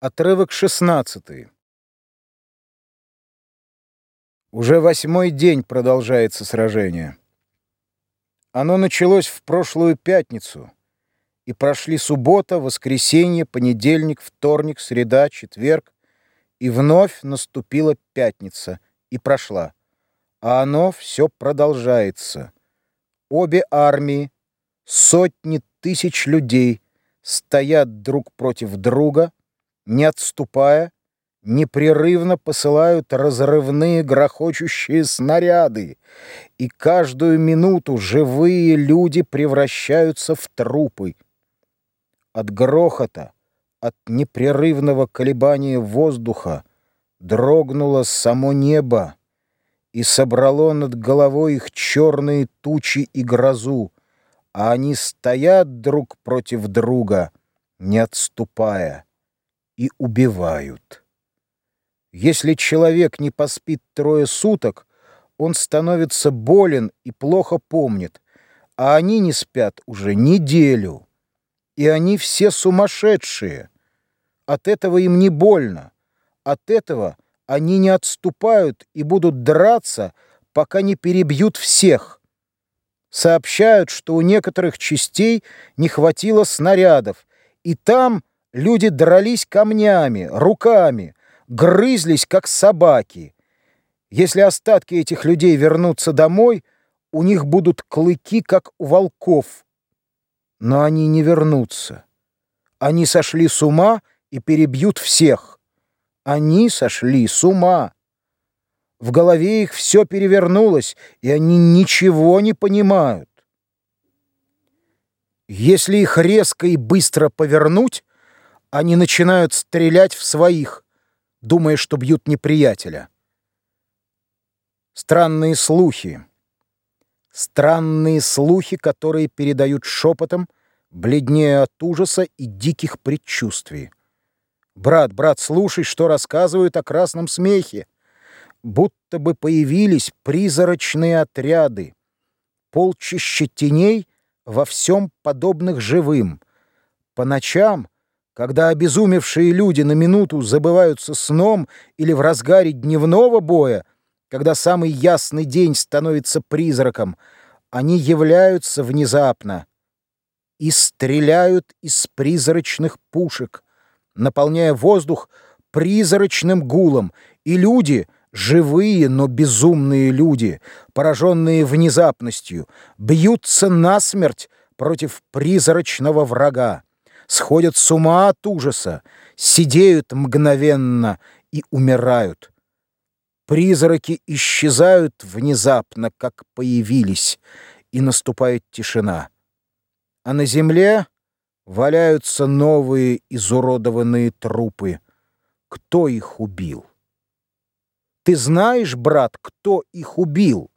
Отрывок 16. Уже восьмой день продолжается сражение. Оно началось в прошлую пятницу, и прошли суббота, воскресенье, понедельник, вторник, среда, четверг, и вновь наступила пятница, и прошла. А оно все продолжается. Обе армии, сотни тысяч людей стоят друг против друга — не отступая, непрерывно посылают разрывные грохочущие снаряды, и каждую минуту живые люди превращаются в трупы. От грохота, от непрерывного колебания воздуха дрогнуло само небо и собрало над головой их черные тучи и грозу, а они стоят друг против друга, не отступая и убивают. Если человек не поспит трое суток, он становится болен и плохо помнит, а они не спят уже неделю. И они все сумасшедшие. От этого им не больно. От этого они не отступают и будут драться, пока не перебьют всех. Сообщают, что у некоторых частей не хватило снарядов, и там Люди дрались камнями, руками, грызлись, как собаки. Если остатки этих людей вернутся домой, у них будут клыки, как у волков. Но они не вернутся. Они сошли с ума и перебьют всех. Они сошли с ума. В голове их все перевернулось, и они ничего не понимают. Если их резко и быстро повернуть, они начинают стрелять в своих, думая, что бьют неприятеля. Странные слухи. Странные слухи, которые передают шепотом, бледнее от ужаса и диких предчувствий. «Брат, брат, слушай, что рассказывают о красном смехе. Будто бы появились призрачные отряды, полчища теней во всем подобных живым. По ночам — когда обезумевшие люди на минуту забываются сном или в разгаре дневного боя, когда самый ясный день становится призраком, они являются внезапно и стреляют из призрачных пушек, наполняя воздух призрачным гулом, и люди, живые, но безумные люди, пораженные внезапностью, бьются насмерть против призрачного врага сходят с ума от ужаса, сидеют мгновенно и умирают. Призраки исчезают внезапно, как появились, и наступает тишина. А на земле валяются новые изуродованные трупы. Кто их убил? Ты знаешь, брат, кто их убил?